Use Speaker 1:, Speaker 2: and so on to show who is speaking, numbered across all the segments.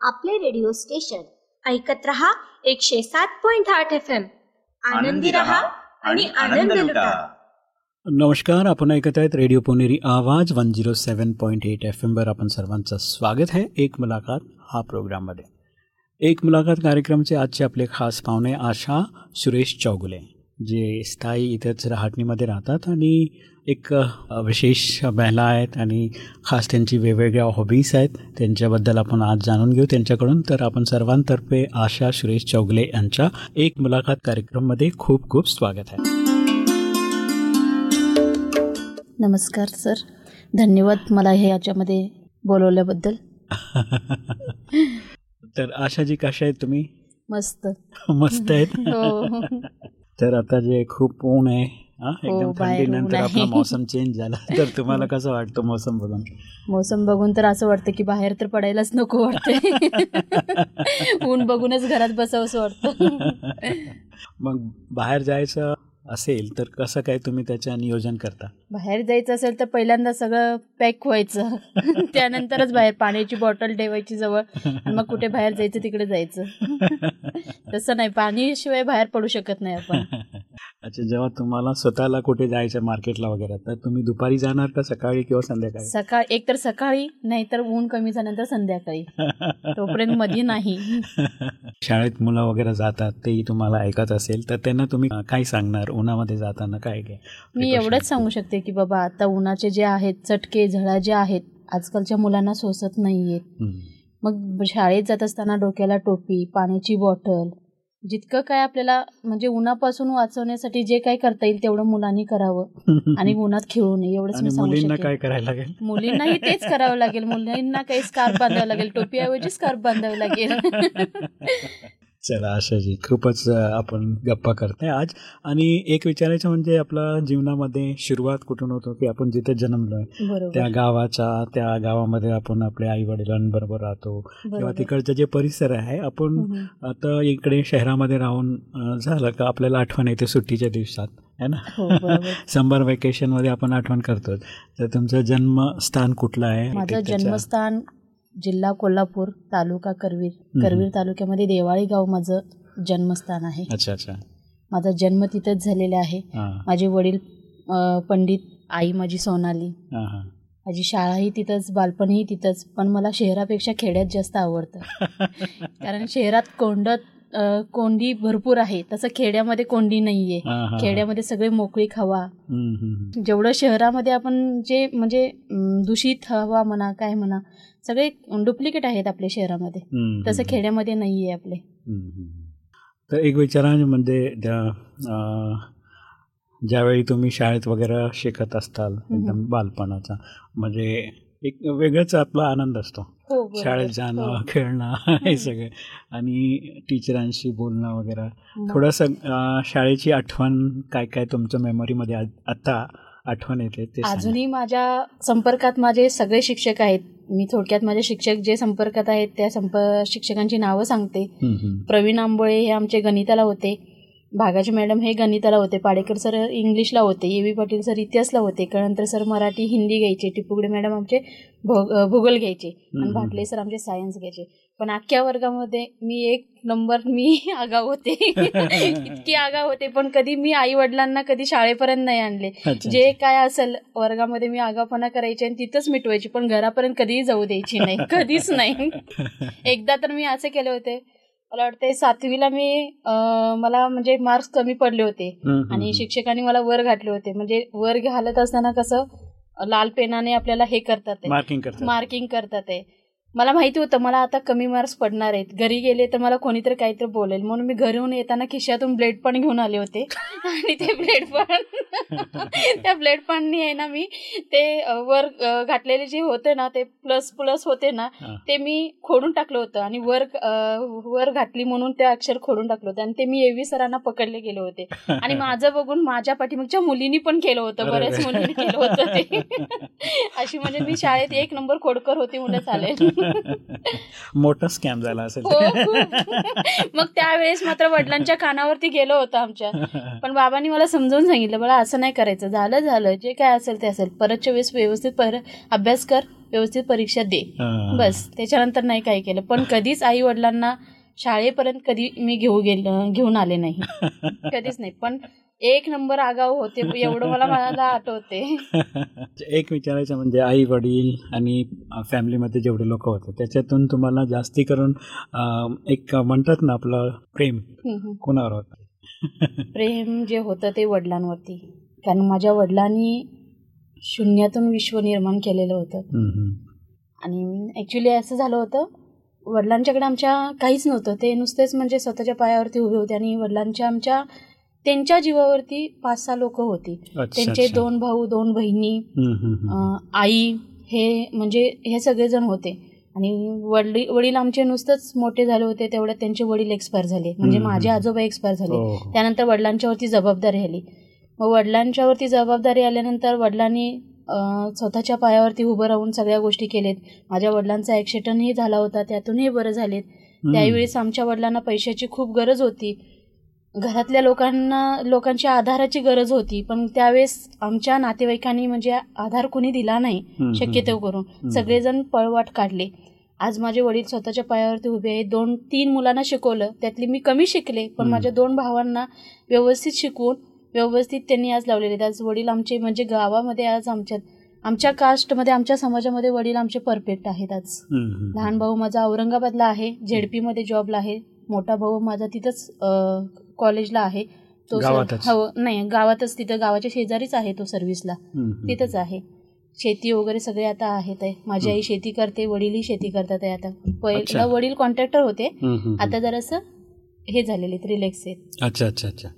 Speaker 1: आपले radio station.
Speaker 2: ऐकत रहा एकशे सात पॉइंट आठ एफ एम आनंदी रहा आणि आनंद लुटा.
Speaker 3: नमस्कार आपण ऐकत आहेत radio Puneri Awaaz one zero seven point eight F एमवर आपण सर्वांचं स्वागत आहे. एक मुलाखत हा प्रोग्राममध्ये एक मुलाखत कार्यक्रमचे आजचे आपले खास पाहुणे आशा सुरेश चौगुले जे स्थायी इथेच रहाटणीमध्ये राहतात आणि एक विशेष महिला आहेत आणि खास त्यांची वेगवेगळ्या हॉबीज आहेत. त्यांच्याबद्दल आपण आज जाणून घेऊ. त्यांच्याकडून तर आपण सर्वांतर्फे आशा सुरेश चौगले यांच्या एक मुलाखत कार्यक्रममध्ये खूप खूप स्वागत आहे.
Speaker 4: नमस्कार सर. धन्यवाद मला हे याच्यामध्ये बोलवल्याबद्दल.
Speaker 3: तर आशाजी कशा आहेत तुम्ही?
Speaker 4: मस्त.
Speaker 3: मस्त आहेत?
Speaker 4: हो.
Speaker 3: तर आता जे खूप ऊन आहे एकदम
Speaker 4: बाहेर ऊन
Speaker 3: थंडीनंतर. आपला मौसम चेंज झाला. तर तुम्हाला कसं वाटतं मौसम बघून?
Speaker 4: मोसम बघून तर असं वाटतं की बाहेर तर पडायलाच नको वाटतंय. ऊन बघूनच घरात बसावंसं वाटतं.
Speaker 3: मग बाहेर जायचं असेल तर कसं काय तुम्ही त्याचं नियोजन करता?
Speaker 4: बाहेर जायचं असेल तर पहिल्यांदा सगळं पॅक व्हायचं. त्यानंतरच बाहेर पाण्याची बॉटल ठेवायची जवळ मग कुठे बाहेर जायचं तिकडे जायचं. तसं नाही पाणीशिवाय बाहेर पडू शकत नाही आपण.
Speaker 3: अच्छा जेव्हा तुम्हाला स्वतःला कुठे जायचं मार्केटला वगैरे तर तुम्ही दुपारी जाणार का सकाळी किंवा संध्याकाळी?
Speaker 4: सकाळ एक तर सकाळी नाहीतर ऊन कमी झाल्यानंतर संध्याकाळी. तोपर्यंत मध्ये नाही.
Speaker 3: शाळेत मुलं वगैरे जातात तेही तुम्हाला ऐकत असेल तर त्यांना तुम्ही काय सांगणार? उन्हामध्ये जाताना काय काय
Speaker 4: मी एवढंच सांगू शकते की बाबा आता उन्हाचे जे आहेत चटके झळा जे आहेत आजकालच्या मुलांना सोसत नाही आहेत
Speaker 3: हम्म.
Speaker 4: मग शाळेत जात असताना डोक्याला टोपी पाण्याची बॉटल जितकं काय आपल्याला म्हणजे उन्हापासून वाचवण्यासाठी जे काय करता येईल तेवढं मुलांनी करावं आणि उन्हात खेळू नये एवढंच
Speaker 3: आणि
Speaker 4: मी सांगू
Speaker 3: मुलींना
Speaker 4: शकेन.
Speaker 3: काय करायला लागेल?
Speaker 4: मुलींनाही तेच करावं लागेल. मुलींना काही स्कार्फ बांधावं लागेल टोपीऐवजी स्कार्फ बांधावं लागेल.
Speaker 3: चला आशाजी. खूपच अ, आपण गप्पा करतोय आज. आणि एक विचारायचं म्हणजे आपला जीवनामध्ये सुरुवात कुठून होतो की आपण जिथे जन्मलोय? त्या
Speaker 4: बरोबर
Speaker 3: गावाचा त्या गावामध्ये आपण आपल्या आई वडिलांबरोबर राहतो. किंवा तिकडचं जे परिसर आहे आपण. आता इकडे शहरामध्ये राहून झालं का आपल्याला आठवण येते सुट्टीच्या दिवसात है ना?
Speaker 4: हो बरोबर.
Speaker 3: समर वेकेशनमध्ये आपण आठवण करतो तर तुमचं जन्मस्थान कुठलं आहे?
Speaker 4: माझं जन्मस्थान जिल्हा कोल्हापूर तालुका करवीर. करवीर तालुक्यामध्ये देवाळी गाव माझं जन्मस्थान आहे.
Speaker 3: अच्छा अच्छा.
Speaker 4: माझा जन्म तिथंच झालेला आहे. माझे वडील पंडित आई माझी सोनाली.
Speaker 3: हां हां.
Speaker 4: माझी शाळाही तिथंच बालपणही तिथंच पण मला शहरापेक्षा खेड्यात जास्त आवडतं. कारण शहरात कोंडत कोंडी भरपूर आहे. तसं खेड्यामध्ये कोंडी नाही आहे
Speaker 3: हां,
Speaker 4: खेड्यामध्ये सगळे मोकळी हवा जेवढं शहरामध्ये आपण जे म्हणजे दूषित हवा म्हणा काय म्हणा सगळे डुप्लिकेट आहेत आपल्या शहरामध्ये तसं. खेड्यामध्ये नाही आहे आपले.
Speaker 3: तर एक विचारा म्हणजे ज्या ज्यावेळी तुम्ही शाळेत वगैरे शिकत असताल एकदम बालपणाचा म्हणजे एक वेगळाच आपला आनंद असतो
Speaker 4: हो.
Speaker 3: शाळेत जाणं
Speaker 4: हो.
Speaker 3: खेळणं हे सगळं आणि टीचरांशी बोलणं वगैरे थोडंसं शाळेची आठवण काय काय तुमच्या मेमरीमध्ये आता आठवण येते.
Speaker 4: अजूनही माझ्या संपर्कात माझे सगळे शिक्षक आहेत मी थोडक्यात माझे शिक्षक जे संपर्कात आहेत त्या संप शिक्षकांची नावं सांगते. प्रवीण आंबोळे हे आमचे गणिताला होते. भागाचे मॅडम हे गणिताला होते. पाडेकर सर इंग्लिशला होते. ए व्ही पाटील सर इतिहासला होते. कळंतर सर मराठी हिंदी घ्यायचे. टिपुगडे मॅडम आमचे भूगोल घ्यायचे. आणि. भाटले सर आमचे सायन्स घ्यायचे. पण अख्ख्या वर्गामध्ये मी एक नंबर मी आगाव होते. इतकी आगाव होते पण कधी मी आई वडिलांना कधी शाळेपर्यंत नाही आणले. जे काय असेल वर्गामध्ये मी आगावपणा करायचे आणि तिथंच मिटवायची पण घरापर्यंत कधीही जाऊ द्यायची नाही कधीच नाही. एकदा तर मी असे केले होते. मला वाटते सातवीला मी मला म्हणजे मार्क्स कमी पडले होते आणि. शिक्षकांनी मला वर घातले होते. म्हणजे वर घालत असताना कसं लाल पेनाने आपल्याला हे करतात
Speaker 3: मार्किंग करतात.
Speaker 4: मार्किंग करतात मला माहिती होतं मला आता कमी मार्क्स पडणार आहेत. घरी गेले तर मला कोणीतरी काहीतरी बोलेल. म्हणून मी घरून येताना खिशातून ब्लेड पण घेऊन आले होते. आणि ते ब्लेड पण त्या ब्लेड पाननी आहे ना मी ते वर घातलेले जे होते ना ते प्लस प्लस होते ना. ते मी खोडून टाकलं होतं. आणि वर वर घातली म्हणून ते अक्षर खोडून टाकलं होतं. आणि ते मी एवी सरांना पकडले गेले होते. आणि माझं बघून माझ्या पाठीमागच्या मुलींनी पण केलं होतं. बऱ्याच. मुलींनी केलं होतं ते. अशी म्हणजे मी शाळेत एक नंबर खोडकर होती म्हणलं चालेल.
Speaker 3: मोठा स्कॅम झाला असेल.
Speaker 4: हो खूप. मग त्यावेळेस मात्र वडिलांच्या कानावरती गेलो होतं आमच्या. पण बाबांनी मला समजावून सांगितलं बाळा असं नाही करायचं. झालं झालं. जे काय असेल ते असेल. परतच्या वेळेस व्यवस्थित पर अभ्यास कर. व्यवस्थित परीक्षा दे.
Speaker 3: हा.
Speaker 4: बस. त्याच्यानंतर नाही काही केलं. पण कधीच आई वडिलांना शाळेपर्यंत कधी मी घेऊ गेलं घेऊन आले नाही. कधीच नाही. पण एक नंबर आगाऊ होते एवढं मला मला आठवते.
Speaker 3: एक विचारायचं म्हणजे आई वडील आणि फॅमिलीमध्ये जेवढे लोक होते त्याच्यातून तुम्हाला जास्ती करून एक म्हणतात ना आपलं प्रेम. कोणावर होतं?
Speaker 4: प्रेम जे होतं ते वडिलांवरती. कारण माझ्या वडिलांनी शून्यातून विश्व निर्माण केलेलं होतं. आणि ॲक्च्युली असं झालं होतं वडिलांच्याकडे आमच्या काहीच नव्हतं. ते नुसतेच म्हणजे स्वतःच्या पायावरती उभे होते आणि वडिलांच्या आमच्या त्यांच्या जीवावरती पाच सहा लोक होती. त्यांचे. दोन भाऊ दोन बहिणी आई हे म्हणजे हे सगळेजण होते. आणि वडील वडील आमचे नुसतंच मोठे झाले होते तेवढ्यात त्यांचे वडील एक्सपायर झाले. म्हणजे. माझे आजोबा एक्सपायर झाले.
Speaker 3: हो, हो.
Speaker 4: त्यानंतर वडिलांच्यावरती जबाबदारी आली. मग वडिलांच्यावरती जबाबदारी आल्यानंतर वडिलांनी स्वतःच्या पायावरती उभं राहून सगळ्या गोष्टी केलेत. माझ्या वडिलांचा ॲक्सिडेंटही झाला होता त्यातूनही बरं झालेत. त्यावेळेस आमच्या वडिलांना पैशाची खूप गरज होती. घरातल्या लोकांना लोकांची आधाराची गरज होती पण त्यावेळेस आमच्या नातेवाईकांनी म्हणजे आधार कुणी दिला नाही शक्यतो. करून. सगळेजण पळवाट काढले. आज माझे वडील स्वतःच्या पायावरती उभे आहेत दोन तीन मुलांना शिकवलं. त्यातली मी कमी शिकले पण. माझ्या दोन भावांना व्यवस्थित शिकवून व्यवस्थित त्यांनी आज लावलेले आज वडील आमचे म्हणजे गावामध्ये आज आमच्या आमच्या कास्टमध्ये आमच्या समाजामध्ये वडील आमचे परफेक्ट आहेत आज. लहान भाऊ माझा औरंगाबादला आहे झेडपीमध्ये जॉबला आहे. मोठा भाऊ माझा तिथंच कॉलेजला आहे तो? हो नाही गावातच तिथं गावाच्या शेजारीच आहे तो सर्व्हिसला. तिथंच आहे. शेती वगैरे सगळे आता आहेत आहे. माझी आई शेती करते वडीलही शेती करतात आहे आता. पहिला. वडील कॉन्ट्रॅक्टर होते. आता जरासं हे झालेले रिलॅक्स आहेत.
Speaker 3: अच्छा अच्छा अच्छा.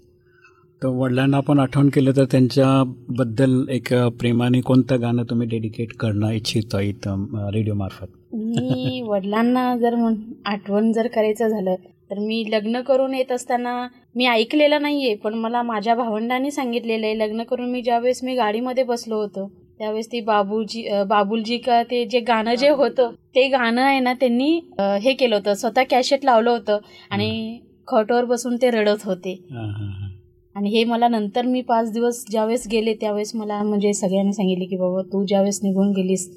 Speaker 3: तर वडिलांना आपण आठवण केलं तर त्यांच्याबद्दल एक प्रेमाने कोणतं गाणं तुम्ही डेडिकेट करणं इच्छिता इथं रेडिओ मार्फत?
Speaker 4: मी वडिलांना जर आठवण जर करायचं झालं तर मी लग्न करून येत असताना मी ऐकलेलं नाहीये पण मला माझ्या भावंडांनी सांगितलेलं आहे. लग्न करून मी ज्यावेळेस मी गाडीमध्ये बसलो होतो त्यावेळेस ती बाबूजी बाबुलजी का ते जे गाणं जे होतं ते गाणं आहे ना त्यांनी हे केलं होतं. स्वतः कॅशेट लावलं होतं आणि खटवर बसून ते रडत होते. आणि हे मला नंतर मी पाच दिवस ज्यावेळेस गेले त्यावेळेस मला म्हणजे सगळ्यांना सांगितले की बाबा तू ज्यावेळेस निघून गेलीस.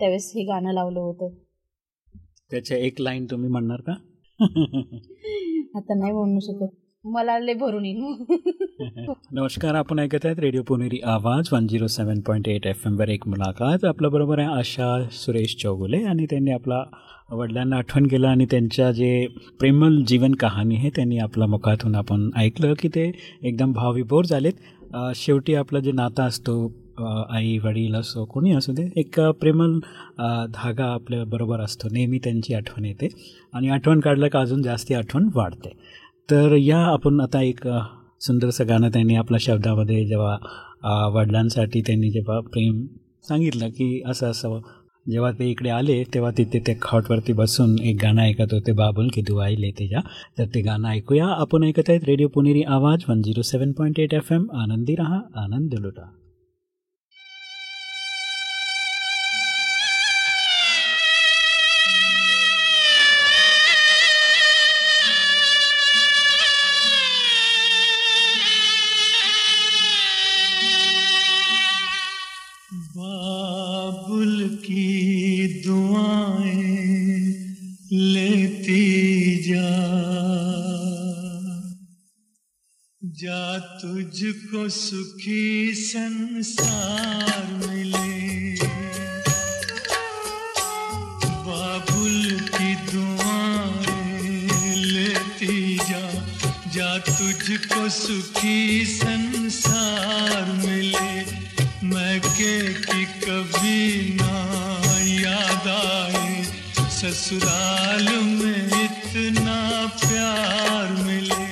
Speaker 4: त्यावेळेस हे गाणं लावलं होतं.
Speaker 3: त्याच्या एक लाईन तुम्ही म्हणणार का?
Speaker 4: आता नाही म्हणू शकत. मला लय भरून येईल.
Speaker 3: नमस्कार आपण ऐकत आहेत radio Puneri Awaaz one zero seven point eight F एमवर एक मुलाखत. आपल्याबरोबर आहे आशा सुरेश चौगुले आणि त्यांनी आपला वडिलांना आठवण केलं आणि त्यांच्या जे प्रेमल जीवन कहाणी आहे त्यांनी आपल्या मुखातून आपण ऐकलं की ते एकदम भावविभोर झालेत. शेवटी आपलं जे नातं असतो आई वडील असो कोणी असू दे एक प्रेमल धागा आपल्या बरोबर असतो. नेहमी त्यांची आठवण येते आणि आठवण काढलं का अजून जास्ती आठवण वाढते. तर या आपण आता एक सुंदरसं गाणं त्यांनी आपल्या शब्दामध्ये जेव्हा वडिलांसाठी त्यांनी जेव्हा प्रेम सांगितलं की असं असं जेव्हा ते इकडे आले तेव्हा तिथे ते खॉटवरती बसून एक गाणं ऐकत होते बाबुल की दुआई लेते जा तर ते गाणं ऐकूया. आपण ऐकत आहेत radio Puneri Awaaz one zero seven point eight F M. आनंदी रहा आनंद लुटा.
Speaker 5: की दुआएं लेती जा। जा तुझको सुखी संसार मिले। बाबुल की दुआएं लेती जा। जा तुझको सुखी संसार मिले। मैं के की कभी ससुराल में इतना प्यार मिले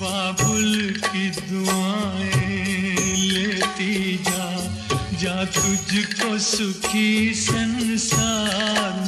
Speaker 5: बाबुल की दुआएँ लेती जा। जा तुझको सुखी संसार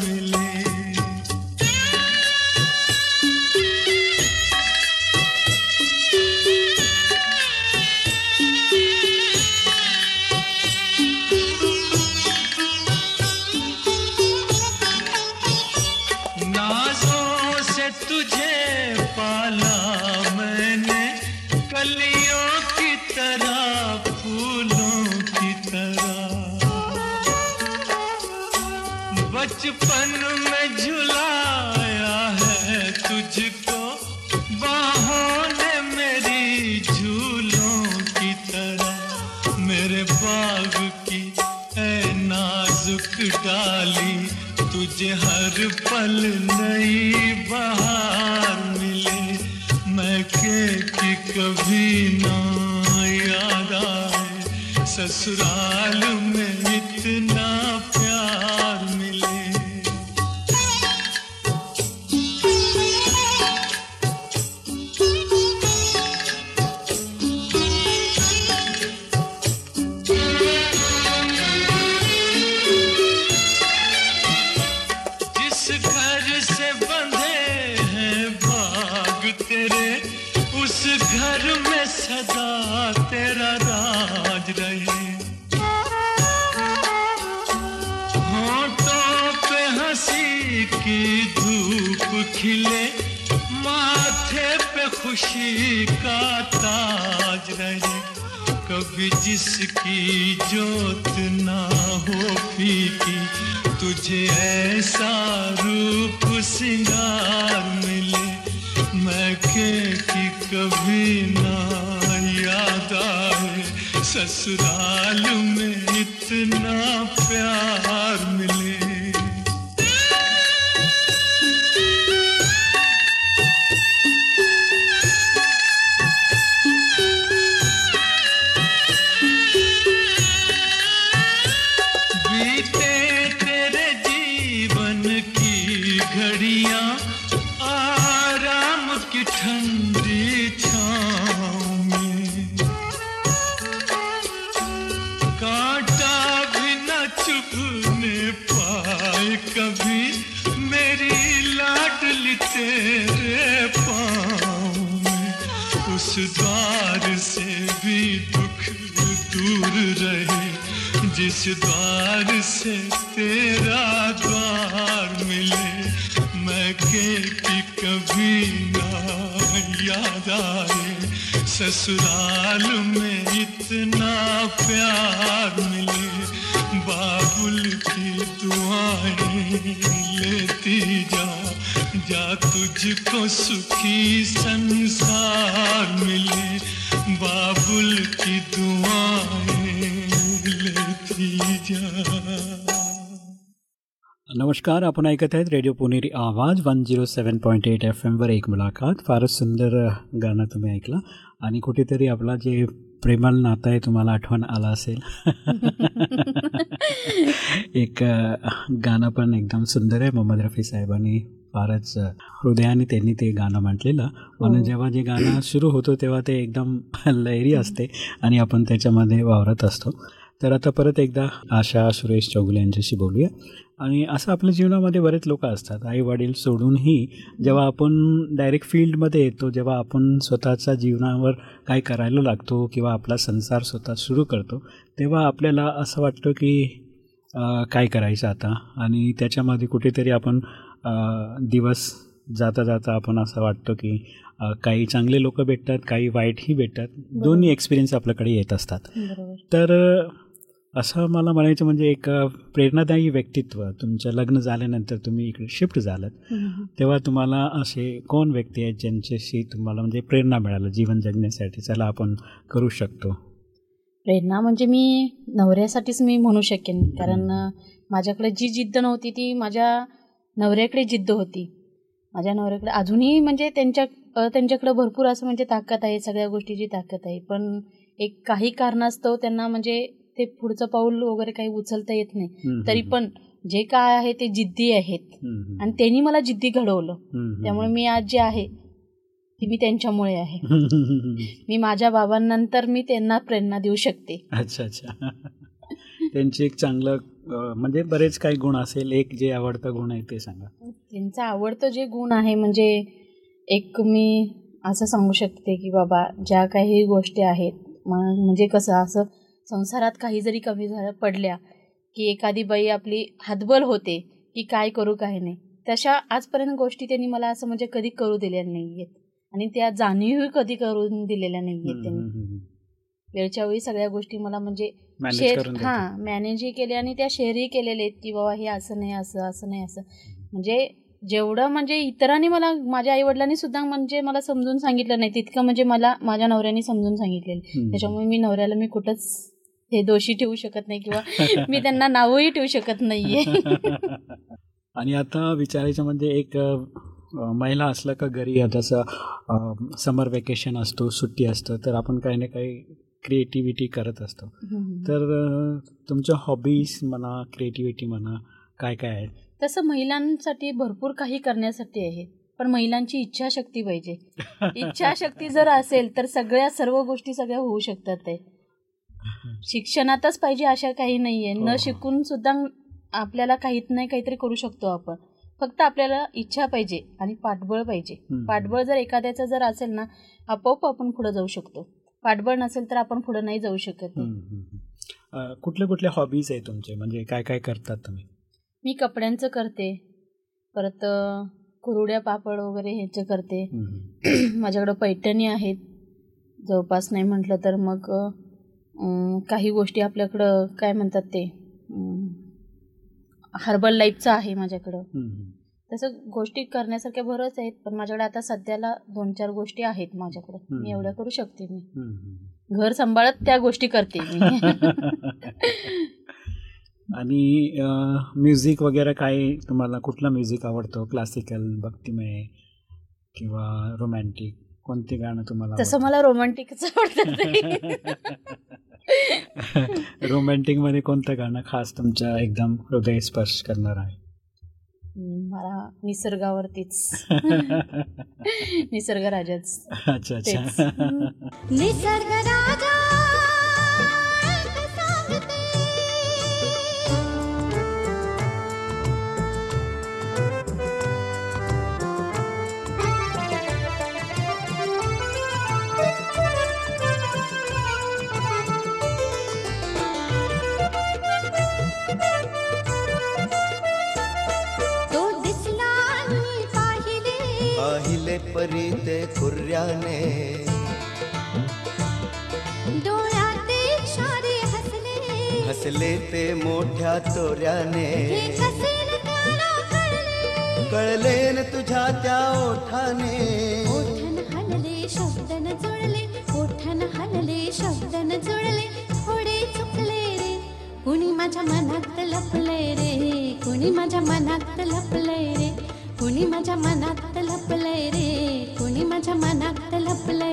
Speaker 5: डाली तुझे हर पल नई बहार मिले। मैं के कभी ना याद आए ससुराल खिले माथे पे खुशी का ताज रहे। कभी जिसकी जोत ना हो फीकी, तुझे ऐसा रूप सिंगार मिले, मैं के कि कभी ना याद आए। ससुराल में इतना प्यार न चुभने पाए कभी। मेरी लाडली तेरे पाँव उस द्वार से भी दुख दूर रहे। जिस द्वार से तेरा द्वार मिले। मैं कि कभी ना याद आए। ससुराल में इतना प्यार मिले। बाबुल की दुआएँ लेती जा जा तुझको सुखी संसार मिले। बाबुल की दुआएँ लेती जा।
Speaker 3: नमस्कार आपण ऐकत आहेत radio Puneri Awaaz one zero seven point eight F एमवर एक मुलाखत. फारच सुंदर गाणं तुम्ही ऐकलं आणि कुठेतरी आपला जे प्रेमल नातं आहे तुम्हाला आठवण आलं असेल. एक गाणं पण एकदम सुंदर आहे मोहम्मद रफी साहेबांनी फारच हृदयाने त्यांनी ते गाणं म्हटलेलं. म्हणून जेव्हा जे गाणं सुरू होतं तेव्हा ते एकदम लहरी असते आणि आपण त्याच्यामध्ये वावरत असतो. तर आता परत एकदा आशा सुरेश चौगुले यांच्याशी बोलूया. आणि असं आपल्या जीवनामध्ये बरेच लोक असतात. आई वडील सोडूनही जेव्हा आपण डायरेक्ट फील्डमध्ये येतो जेव्हा आपण स्वतःच्या जीवनावर काय करायला लागतो किंवा आपला संसार स्वतः सुरू करतो तेव्हा आपल्याला असं वाटतं की काय करायचं आता? आणि त्याच्यामध्ये कुठेतरी आपण दिवस जाता जाता आपण असं वाटतं की काही चांगले लोक भेटतात काही वाईटही भेटतात. दोन्ही एक्सपिरियन्स आपल्याकडे येत असतात. तर असं मला म्हणायचं म्हणजे एक प्रेरणादायी व्यक्तित्व. तुमचं लग्न झाल्यानंतर तुम्ही इकडे शिफ्ट झालात. तेव्हा तुम्हाला असे कोण व्यक्ती आहेत ज्यांच्याशी तुम्हाला म्हणजे प्रेरणा मिळालं जीवन जगण्यासाठी? चला आपण करू शकतो.
Speaker 4: प्रेरणा म्हणजे मी नवऱ्यासाठीच मी म्हणू शकेन. कारण माझ्याकडे जी जिद्द नव्हती ती माझ्या नवऱ्याकडे जिद्द होती. माझ्या नवऱ्याकडे अजूनही म्हणजे त्यांच्या त्यांच्याकडे भरपूर असं म्हणजे ताकद आहे सगळ्या गोष्टीची ताकद आहे. पण एक काही कारणास्तव त्यांना म्हणजे ते पुढचं पाऊल वगैरे काही उचलता येत नाही. तरी. पण जे काय आहे ते जिद्दी आहेत. आणि त्यांनी मला जिद्दी घडवलं. त्यामुळे मी आज जे आहे ती मी त्यांच्यामुळे आहे. मी माझ्या बाबांनंतर मी त्यांना प्रेरणा देऊ शकते.
Speaker 3: अच्छा अच्छा. त्यांची एक चांगलं म्हणजे बरेच काही गुण असेल. एक जे आवडता गुण आहे ते सांगा.
Speaker 4: त्यांचा आवडतं जे गुण आहे म्हणजे एक मी असं सांगू शकते की बाबा ज्या काही गोष्टी आहेत म्हणजे कसं असं संसारात काही जरी कमी झाल्या पडल्या की एखादी बाई आपली हातबल होते की काय करू काय नाही. तशा आजपर्यंत गोष्टी त्यांनी मला असं म्हणजे कधी करू दिल्या नाही आहेत आणि त्या जाणीवही कधी करून दिलेल्या नाही आहेत त्यांनी. वेळच्या वेळी सगळ्या गोष्टी मला म्हणजे
Speaker 3: मॅनेज
Speaker 4: शेअर. हां मॅनेजही केले आणि त्या शेअरही केलेले आहेत की बाबा हे असं नाही असं असं नाही असं. म्हणजे जेवढं म्हणजे इतरांनी मला माझ्या आईवडिलांनी सुद्धा म्हणजे मला समजून सांगितलं नाही. तितकं म्हणजे मला माझ्या नवऱ्याने समजून सांगितलेलं. त्याच्यामुळे मी नवऱ्याला मी कुठंच हे दोषी ठेवू शकत नाही किंवा मी त्यांना नावही ठेवू शकत नाहीये.
Speaker 3: आणि आता विचारायचं म्हणजे एक महिला असलं का घरी जसं समर वेकेशन असतो सुट्टी असतं तर आपण काही ना काही क्रिएटिव्हिटी करत असतो. तर तुमच्या हॉबीज म्हणा क्रिएटिव्हिटी म्हणा काय काय आहेत?
Speaker 4: तसं महिलांसाठी भरपूर काही करण्यासाठी आहे पण महिलांची इच्छाशक्ती पाहिजे. इच्छाशक्ती जर असेल तर सगळ्या सर्व गोष्टी सगळ्या होऊ शकतात ते. शिक्षणातच पाहिजे अशा काही नाहीये.
Speaker 3: हो,
Speaker 4: न
Speaker 3: हो.
Speaker 4: शिकून सुद्धा आपल्याला काहीत नाही काहीतरी करू शकतो आपण. फक्त आपल्याला इच्छा पाहिजे आणि पाठबळ पाहिजे. पाठबळ जर एखाद्याचं जर असेल ना आपोआप आपण पुढे जाऊ शकतो. पाठबळ नसेल तर आपण पुढे नाही जाऊ शकत.
Speaker 3: हम्म, हम्म, हम्म. अं, कुठले कुठले हॉबीज आहे तुमचे? म्हणजे काय काय करतात तुम्ही?
Speaker 4: मी कपड्यांचं करते. परत कुरुड्या पापड वगैरे ह्याचं करते. माझ्याकडं पैठणी आहेत. जवळपास नाही म्हटलं तर मग काही गोष्टी आपल्याकडं काय म्हणतात ते हर्बल लाईफचं आहे माझ्याकडं. तसं गोष्टी करण्यासारख्या बरंच आहेत पण माझ्याकडे आता सध्याला दोन चार गोष्टी आहेत माझ्याकडे. मी एवढ्या करू शकते मी. घर सांभाळत त्या गोष्टी करते मी.
Speaker 3: आणि म्युझिक वगैरे काय तुम्हाला कुठला म्युझिक आवडतो? क्लासिकल भक्तिमय किंवा रोमॅन्टिक कोणते गाणं तुम्हाला
Speaker 4: तसं मला रोमॅन्टिकच आवडतं
Speaker 3: रोमॅन्टिकमध्ये कोणतं गाणं खास तुमच्या एकदम हृदय स्पर्श करणार आहे?
Speaker 4: मला निसर्गावरतीच. निसर्ग राजाच
Speaker 3: अच्छा अच्छा.
Speaker 1: निसर्ग राजा पाहिले
Speaker 6: परी ते कुर्याने
Speaker 1: डोळ्याते हसले.
Speaker 6: हसले ते मोठ्या तोऱ्याने.
Speaker 1: कसे न त्याला कळले.
Speaker 6: न तुझ्या त्या ओठाने.
Speaker 1: ओठन हलले शब्द न जुळले. ओठन हलले शब्द न जुळले. थोडे चुकले रे. कुणी माझ्या मनात लपले रे? कुणी माझ्या मनात लपले रे? कुणी माझ्या मनात लपले रे. कुणी माझ्या मनात लपले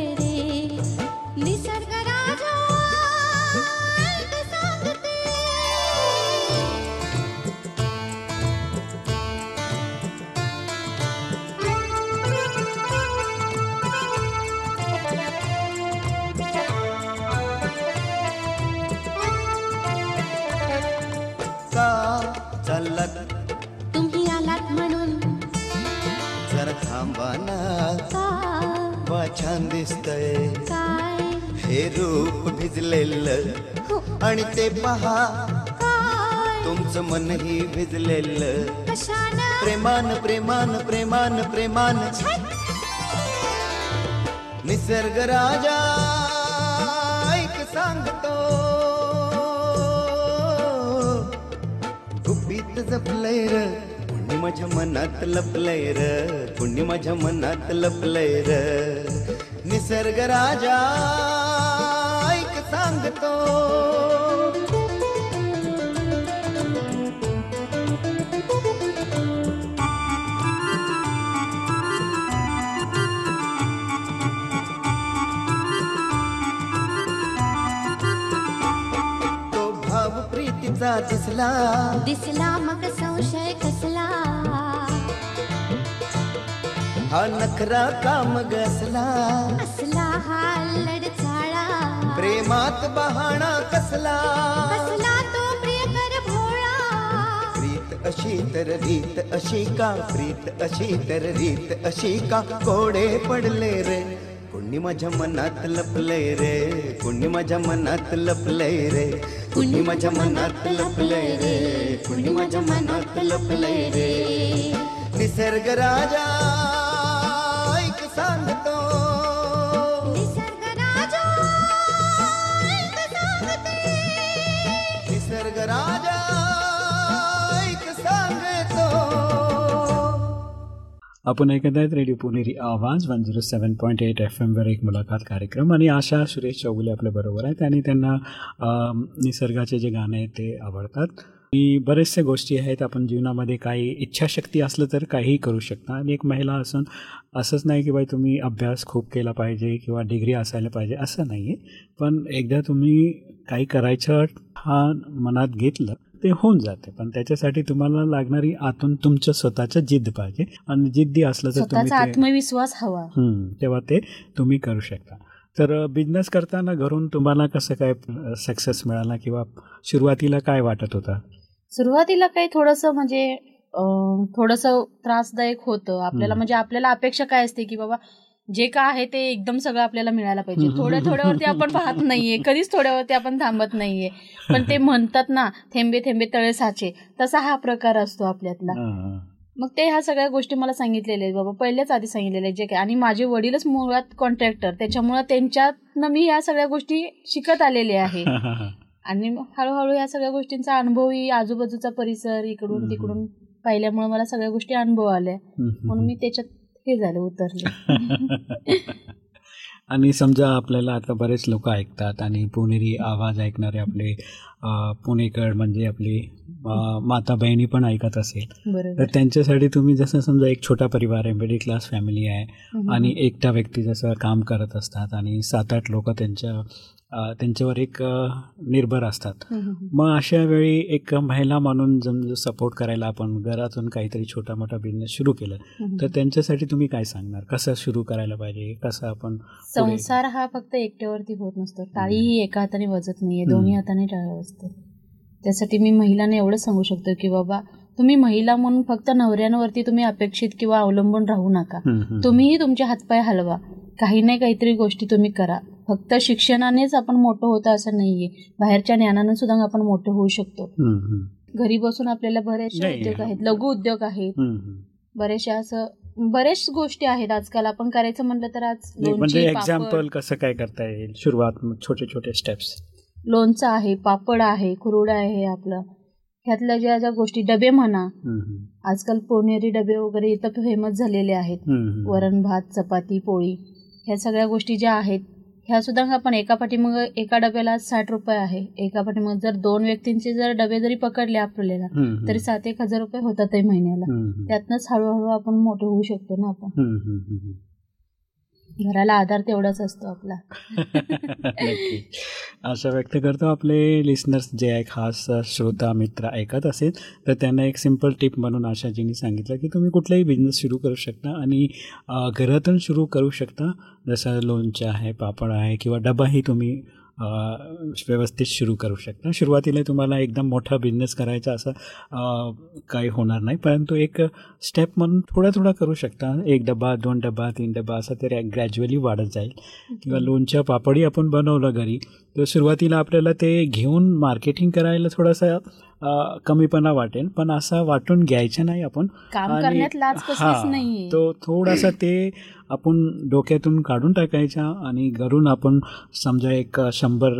Speaker 6: तुमचं मनही भिजलेलं. प्रेमान प्रेमान प्रेमान प्रेमान. निसर्ग राजा ऐक सांगतो. गुपित जपलंय र कुणी माझ्या मनात लपलंय र कुणी माझ्या मनात लपलंय र. निसर्ग राजा ऐक सांगतो. दिसला?
Speaker 1: दिसला मग संशय कसला?
Speaker 6: हा नखरा काम गसला
Speaker 1: असला? हा लडचाळा
Speaker 6: प्रेमात बहाणा कसला?
Speaker 1: कसला तो प्रियकर भोळा?
Speaker 6: प्रीत अशी तर रीत अशी का? प्रीत अशी तर रीत अशी का? कोडे पडले रे कुणी माझ्या मनात लपलंय रे? कुणी माझ्या मनात लपलंय रे? कुणी माझ्या मनात लपलंय रे? कुणी माझ्या मनात लपलंय रे? निसर्ग राजा ऐक सांगतो
Speaker 3: आपण ऐकत आहेत radio Puneri Awaaz one zero seven point eight F एमवर एक मुलाखत कार्यक्रम. आणि आशा सुरेश चौगुले आपल्या बरोबर आहेत आणि त्यांना निसर्गाचे जे गाणे आहेत ते आवडतात. आणि बरेचशा गोष्टी आहेत आपण जीवनामध्ये काही इच्छाशक्ती असलं तर काहीही करू शकता. आणि एक महिला असून असंच नाही की बाई तुम्ही अभ्यास खूप केला पाहिजे किंवा डिग्री असायला पाहिजे असं नाही आहे पण एकदा तुम्ही काही करायचं हा मनात घेतलं ते होऊन जाते. पण त्याच्यासाठी तुम्हाला लागणारी आतून तुमचं स्वतःचं जिद्द पाहिजे. आणि जिद्दी असलं तर तुम्ही
Speaker 4: आत्मविश्वास हवा.
Speaker 3: तेव्हा ते तुम्ही करू शकता. तर बिझनेस करताना घरून तुम्हाला कसं काय सक्सेस मिळाला किंवा सुरुवातीला काय वाटत होता?
Speaker 4: सुरुवातीला काही थोडंसं म्हणजे थोडंसं त्रासदायक होतं. आपल्याला. म्हणजे आपल्याला अपेक्षा काय असते की बाबा जे का आहे ते एकदम सगळं आपल्याला मिळायला पाहिजे. थोड्या थोड्यावरती आपण पाहत नाहीये. कधीच थोड्यावरती आपण थांबत नाहीये. पण ते म्हणतात ना थेंबे थेंबे तळे साचे. तसा हा प्रकार असतो आपल्यातला. मग ते ह्या सगळ्या गोष्टी मला सांगितलेल्या आहेत बाबा. पहिलेच आधी सांगितलेले आहेत जे काय. आणि माझे वडीलच मुळात कॉन्ट्रॅक्टर त्याच्यामुळे त्यांच्यातनं मी ह्या सगळ्या गोष्टी शिकत आलेले आहे. आणि हळूहळू ह्या सगळ्या गोष्टींचा अनुभवही आजूबाजूचा परिसर इकडून. तिकडून पाहिल्यामुळे मला सगळ्या गोष्टी अनुभव आल्या. म्हणून मी त्याच्यात हे झाले उतरले.
Speaker 3: आणि समजा आपल्याला आता बरेच लोक ऐकतात आणि पुणेरी आवाज ऐकणारे आपले पुणेकर म्हणजे आपली माता बहिणी पण ऐकत असेल. तर त्यांच्यासाठी तुम्ही जसं समजा एक छोटा परिवार आहे मिडल क्लास फॅमिली आहे. आणि एकटा व्यक्ती जसं काम करत असतात आणि सात आठ लोक त्यांच्या त्यांच्यावर एक निर्भर असतात. मग अशा वेळी एक महिला म्हणून सपोर्ट करायला आपण घरातून काहीतरी छोटा मोठा बिझनेस सुरू केलं. तर त्यांच्यासाठी तुम्ही काय सांगणार? कसं सुरू करायला पाहिजे? कसं आपण
Speaker 4: संसार हा फक्त एकट्यावरती होत नसतो. टाळी ही एका हाताने वाजत नाहीये. दोन्ही हाताने टाळी वाजते त्यासाठी मी महिलांना एवढं सांगू शकतो की बाबा तुम्ही महिला म्हणून फक्त नवऱ्यांवरती तुम्ही अपेक्षित किंवा अवलंबून राहू नका. तुम्हीही तुमचे हातपाय हलवा. काही नाही काहीतरी गोष्टी तुम्ही करा. फक्त शिक्षणानेच आपण मोठं होतं असं नाहीये. बाहेरच्या ज्ञानानं सुद्धा आपण मोठं होऊ शकतो. घरी बसून आपल्याला बरेचसे उद्योग. आहेत लघु उद्योग आहेत. बरेचसे असं बरेच गोष्टी आहेत आजकाल. आपण करायचं म्हटलं तर आज
Speaker 3: म्हणजे एक्झाम्पल कसं काय करता येईल? सुरुवात छोटे छोटे स्टेप्स
Speaker 4: लोणचं आहे पापड आहे कुरुडा आहे आपलं. ह्यातल्या ज्या ज्या गोष्टी डबे म्हणा. आजकाल पोनेरी डबे वगैरे इथं फेमस झालेले आहेत. वरण भात चपाती पोळी. ह्या सगळ्या गोष्टी ज्या आहेत ह्या सुद्धा आपण एका पाठीमग एका डब्याला साठ रुपये आहे. एका पाठीमग जर दोन व्यक्तींचे जर डबे जरी पकडले आपल्याला तरी सात एक हजार रुपये होतात महिन्याला. त्यातनंच हळूहळू आपण मोठे होऊ शकतो ना आपण. घराला आधार तेवढाच असतो आपला.
Speaker 3: नक्की. असं व्यक्त करतो आपले लिस्नर्स जे आहे खास श्रोता मित्र ऐकत असेल तर त्यांना एक सिंपल टिप म्हणून आशाजींनी सांगितलं की तुम्ही कुठलाही बिझनेस सुरू करू शकता आणि घरातून सुरू करू शकता. जसं लोणचं आहे पापड आहे किंवा डबाही तुम्ही व्यवस्थित सुरू करू शकता. सुरुवातीला तुम्हाला एकदम मोठा बिझनेस करायचा असं काही होणार नाही. परंतु एक स्टेप म्हणून थोडा थोडा करू शकता. एक डबा दोन डबा तीन डबा असं ते ग्रॅज्युअली वाढत जाईल. किंवा लोणच्या पापडी आपण बनवलं घरी तर सुरुवातीला आपल्याला ते घेऊन मार्केटिंग करायला थोडासा कमीपणा वाटेल पण असा वाटून घ्यायचं नाही आपण. आणि- हां, तो थोडासा ते आपण डोक्यातून काढून टाकायचा आणि घरून आपण समजा एक शंभर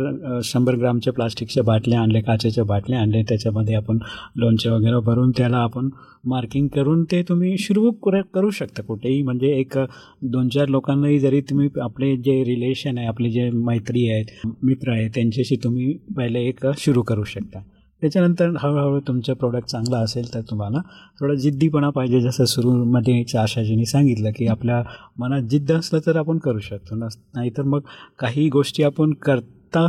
Speaker 3: शंभर ग्रामच्या प्लास्टिकच्या बाटल्या आणल्या काचेच्या बाटल्या आणल्या त्याच्यामध्ये आपण लोणचे वगैरे भरून त्याला आपण मार्किंग करून ते तुम्ही सुरू कर- करू शकता कुठेही. म्हणजे एक दोन चार लोकांनाही जरी तुम्ही आपले जे रिलेशन आहे आपले जे मैत्री आहेत मित्र आहेत त्यांच्याशी तुम्ही पहिले एक सुरू करू शकता. त्याच्यानंतर हळूहळू तुमचं प्रोडक्ट चांगला असेल तर तुम्हाला थोडा जिद्दीपणा पाहिजे. जसं सुरूमध्ये आशाजीने सांगितलं की आपल्या मनात जिद्द असलं तर आपण करू शकतो. नस नाहीतर मग काही गोष्टी आपण कर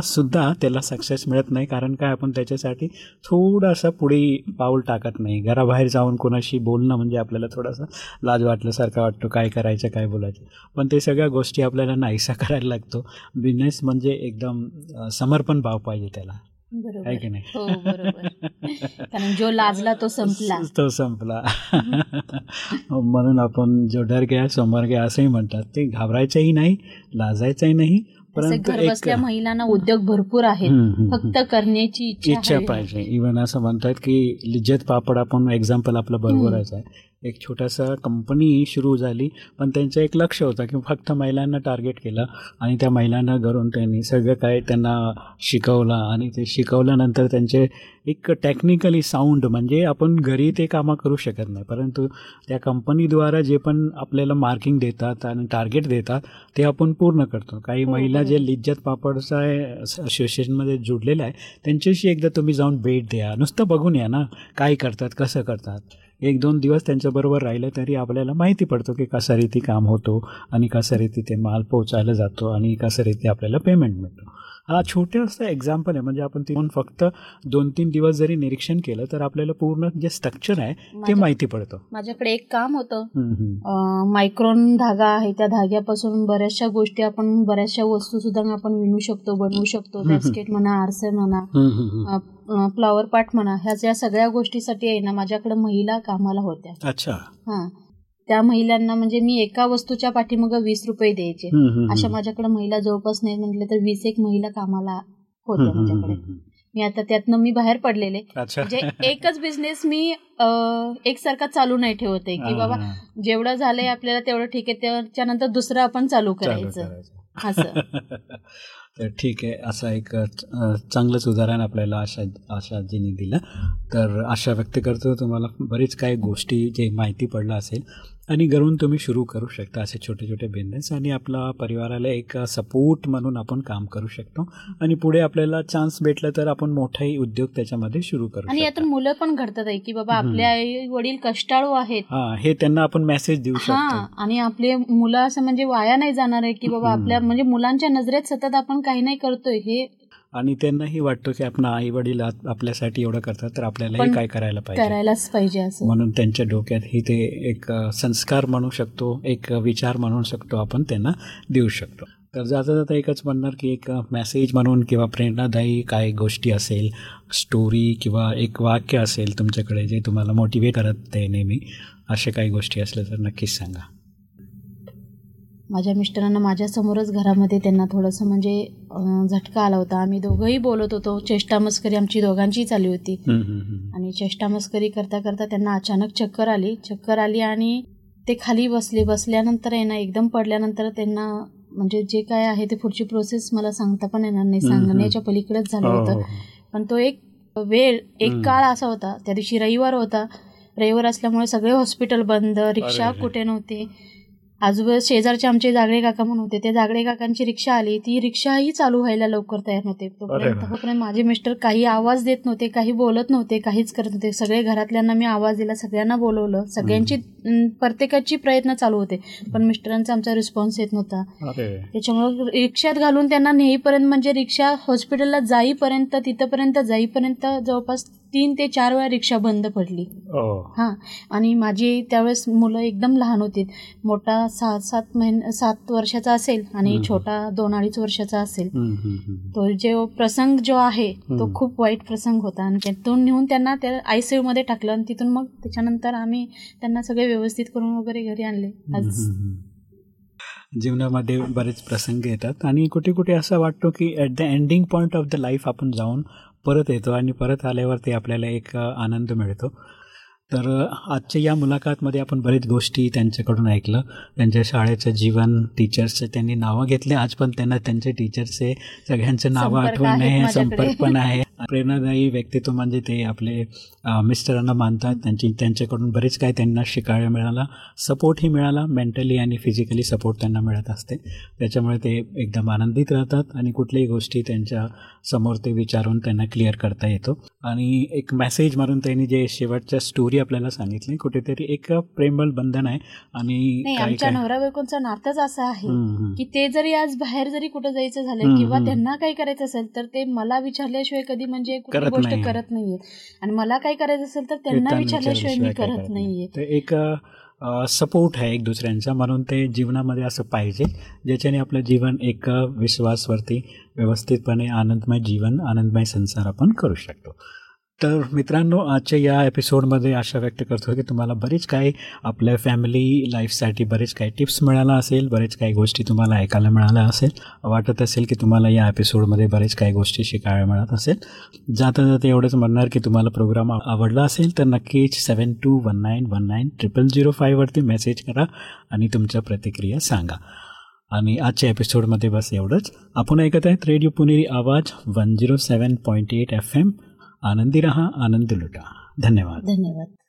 Speaker 3: सुद्धा त्याला सक्सेस मिळत नाही. कारण काय? आपण त्याच्यासाठी थोडासा पुढे पाऊल टाकत नाही. घराबाहेर जाऊन कोणाशी बोलणं म्हणजे आपल्याला थोडासा लाज वाटल्यासारखा वाटतो. काय करायचं काय बोलायचं? पण ते सगळ्या गोष्टी आपल्याला नाहीसा करायला लागतो. बिझनेस म्हणजे एकदम समर्पण भाव पाहिजे त्याला.
Speaker 4: बरोबर.
Speaker 3: की नाही?
Speaker 4: हो बरोबर. कारण जो लाजला तो संपला.
Speaker 3: तो संपला. म्हणून आपण जो डर गया समोर गया असंही म्हणतात. ते घाबरायचंही नाही लाजायचंही नाही परंतु
Speaker 4: घर
Speaker 3: एक
Speaker 4: बसल्या महिलांना उद्योग भरपूर आहेत.
Speaker 3: हम्म,
Speaker 4: फक्त करण्याची इच्छा.
Speaker 3: पाहिजे. इवन असं म्हणतात की लिज्जत पापड आपण एक्झाम्पल आपलं बरोबरच आहे. एक छोटासा कंपनी सुरू झाली पण त्यांचं एक लक्ष होतं की फक्त महिलांना टार्गेट केलं आणि त्या महिलांना घरून त्यांनी सगळं काय त्यांना शिकवलं आणि ते शिकवल्यानंतर त्यांचे एक टेक्निकली साऊंड म्हणजे आपण घरी ते कामं करू शकत नाही. परंतु त्या कंपनीद्वारा जे पण आपल्याला मार्किंग देतात आणि टार्गेट देतात ते आपण पूर्ण करतो. काही
Speaker 4: हो,
Speaker 3: महिला जे. लिज्जत पापडचा असोसिएशनमध्ये जुडलेलं आहे त्यांच्याशी एकदा तुम्ही जाऊन भेट द्या. नुसतं बघून या ना काय करतात कसं करतात. एक दोन दिवस त्यांच्याबरोबर राहिलं तरी आपल्याला माहिती पडतो की कसा रीती काम होतो आणि कसा रीती ते माल पोचायला जातो आणि कसा रीती आपल्याला पेमेंट मिळतो. हा छोटासा एक्झाम्पल आहे. म्हणजे आपण तिथून फक्त दोन तीन दिवस जरी निरीक्षण केलं तर आपल्याला पूर्ण जे स्ट्रक्चर आहे ते माहिती पडतं.
Speaker 4: माझ्याकडे एक काम होतं. मायक्रॉन धागा आहे. त्या धाग्यापासून बऱ्याचशा गोष्टी आपण बऱ्याचशा वस्तू सुद्धा आपण विणू शकतो बनवू शकतो. बॅस्केट म्हणा आरसे म्हणा. फ्लॉवर पाट म्हणा ह्या ज्या सगळ्या गोष्टीसाठी आहे ना माझ्याकडे महिला कामाला होत्या.
Speaker 3: अच्छा.
Speaker 4: हां. त्या महिलांना म्हणजे मी एका वस्तूच्या पाठीमाग वीस रुपये द्यायचे. अशा. माझ्याकडे महिला जवळपास नाही म्हटलं तर वीस एक महिला कामाला होत्या माझ्याकडे. मी आता त्यातनं मी बाहेर पडलेले. म्हणजे एकच बिझनेस मी एकसारखा चालू नाही ठेवते की बाबा जेवढं झालंय आपल्याला तेवढं ठीक आहे. त्याच्यानंतर दुसरं आपण चालू करायचं. असं.
Speaker 3: तर ठीक आहे. असं एक चांगलंच उदाहरण आपल्याला आशा आशाजीने दिलं. तर आशा व्यक्त करतो तुम्हाला. बरीच काही गोष्टी जे माहिती पडलं असेल आणि घरून तुम्ही सुरू करू शकता असे छोटे छोटे बिझनेस आणि आपला परिवाराला एक सपोर्ट म्हणून आपण काम करू शकतो आणि पुढे आपल्याला चान्स भेटला तर आपण मोठाही उद्योग त्याच्यामध्ये सुरू करू
Speaker 4: आणि यातून मुलं पण घडतात आहे की बाबा. आपले आई वडील कष्टाळू आहेत
Speaker 3: हा हे त्यांना आपण मेसेज देऊ शकतो
Speaker 4: आणि आपले मुलं असं म्हणजे वाया नाही जाणार आहे की बाबा. आपल्या म्हणजे मुलांच्या नजरेत सतत आपण काही नाही करतोय हे
Speaker 3: आणि त्यांनाही वाटतं की आपण आई वडील आपल्यासाठी एवढं करतात तर आपल्यालाही काय करायला पाहिजे?
Speaker 4: करायलाच पाहिजे असं.
Speaker 3: म्हणून त्यांच्या डोक्यात ही ते एक संस्कार म्हणू शकतो एक विचार म्हणू शकतो आपण त्यांना देऊ शकतो. तर जाता जाता एकच म्हणणार की एक मेसेज म्हणून किंवा प्रेरणादायी काय गोष्टी असेल स्टोरी किंवा एक वाक्य असेल तुमच्याकडे जे तुम्हाला मोटिवेट करत आहे नेहमी अशा काही गोष्टी असल्या तर नक्कीच सांगा.
Speaker 4: माझ्या मिस्टरांना माझ्यासमोरच घरामध्ये त्यांना थोडंसं म्हणजे झटका आला होता. आम्ही दोघंही बोलत होतो. चेष्टा मस्करी आमची दोघांची चालू होती. आणि चेष्टा मस्करी करता करता त्यांना अचानक चक्कर आली. चक्कर आली आणि ते खाली बसले. बसल्यानंतर आहे ना एकदम पडल्यानंतर त्यांना म्हणजे जे काय आहे ते पुढची प्रोसेस मला सांगता पण येणार नाही. सांगण्याच्या पलीकडेच झालं
Speaker 3: हो,
Speaker 4: होतं.
Speaker 3: हो,
Speaker 4: पण तो एक वेळ एक. काळ असा होता. त्या दिवशी रविवार होता. रविवार असल्यामुळे सगळे हॉस्पिटल बंद. रिक्षा. कुठे नव्हते. आजूबाजू शेजारचे आमचे जागडे काका म्हणून होते. त्या जागडे काकांची रिक्षा आली. ती रिक्षाही चालू व्हायला लवकर तयार नव्हते. तोपर्यंत माझे मिस्टर काही आवाज देत नव्हते काही बोलत नव्हते काहीच करत नव्हते. सगळे घरातल्यांना मी आवाज दिला सगळ्यांना बोलवलं. सगळ्यांची प्रत्येकाची प्रयत्न चालू होते. पण मिस्टरांचा आमचा रिस्पॉन्स येत नव्हता. त्याच्यामुळं रिक्षात घालून त्यांना नेईपर्यंत म्हणजे रिक्षा हॉस्पिटलला जाईपर्यंत तिथपर्यंत जाईपर्यंत जवळपास तीन ते चार वेळा रिक्षा बंद पडली
Speaker 3: ओ
Speaker 4: हां आणि माझी त्यावेळेस मुलं एकदम लहान होती मोठा सात सात महिने सात वर्षाचा असेल आणि. छोटा दोन अडीच वर्षाचा असेल. तो जो प्रसंग जो आहे तो. खूप वाईट प्रसंग होता आणि त्यातून नेऊन त्यांना त्या आय सी यूमध्ये टाकलं आणि तिथून मग त्याच्यानंतर आम्ही त्यांना सगळे व्यवस्थित करून वगैरे घरी आणले आज.
Speaker 3: जीवनामध्ये बरेच प्रसंग येतात आणि कुठे कुठे असं वाटतो की at the ending point of the life आपण जाऊन परत येतो आणि परत आल्यावर ते आपल्याला एक आनंद मिळतो. तर आजच्या या मुलाखतमध्ये आपण बरीच गोष्टी त्यांच्याकडून ऐकलं. त्यांच्या शाळेचं जीवन टीचर्सचे त्यांनी नावं घेतले. आज पण त्यांना त्यांचे टीचर्सचे सगळ्यांचे नावं आठवण आहे. संपर्क पण आहे. प्रेरणादायी व्यक्तित्व म्हणजे ते आपले मिस्टरांना मानतात. त्यांची त्यांच्याकडून बरेच काही त्यांना शिकायला मिळाला. सपोर्टही मिळाला. मेंटली आणि फिजिकली सपोर्ट त्यांना मिळत असते. त्याच्यामुळे ते एकदम आनंदित राहतात आणि कुठल्याही गोष्टी त्यांच्यासमोर ते विचारून त्यांना क्लिअर करता येतो. आणि एक मेसेज म्हणून त्यांनी जे शेवटच्या स्टोरी आपल्याला सांगितली कुठेतरी एक प्रेमळ बंधन आहे. आणि
Speaker 4: आमच्या नवरा बायकोंचं नातंच असं आहे. की ते जरी आज बाहेर जरी कुठं जायचं झालं किंवा. त्यांना काही करायचं असेल तर ते मला विचारल्याशिवाय कधी म्हणजे कुठली
Speaker 3: करत
Speaker 4: गोष्ट. करत नाहीये. आणि मला काय करायचं असेल तर त्यांना विचारल्याशिवाय मी करत नाहीये.
Speaker 3: एक सपोर्ट आहे एक दुसऱ्यांचा. म्हणून ते जीवनामध्ये असं पाहिजे ज्याच्याने आपलं जीवन एक विश्वासवरती व्यवस्थितपणे आनंदमय जीवन आनंदमय संसार आपण करू शकतो. तर मित्रांनो आजच्या या एपिसोडमध्ये आशा व्यक्त करतो की तुम्हाला बरेच काही आपल्या फॅमिली लाईफसाठी बरेच काही टिप्स मिळाला असेल बरेच काही गोष्टी तुम्हाला ऐकायला मिळाल्या असेल वाटत असेल की तुम्हाला या एपिसोडमध्ये बरेच काही गोष्टी शिकायला मिळत असेल. जाता जाता एवढंच म्हणणार की तुम्हाला प्रोग्राम आवडला असेल तर नक्कीच seven two one nine one nine triple zero फायवरती message करा आणि तुमच्या प्रतिक्रिया सांगा. आणि आजच्या एपिसोडमध्ये बस एवढंच. आपण ऐकत आहेत radio Puneri Awaaz one zero seven point eight F M आनंदी रहा आनंद लुटा. धन्यवाद.
Speaker 4: धन्यवाद.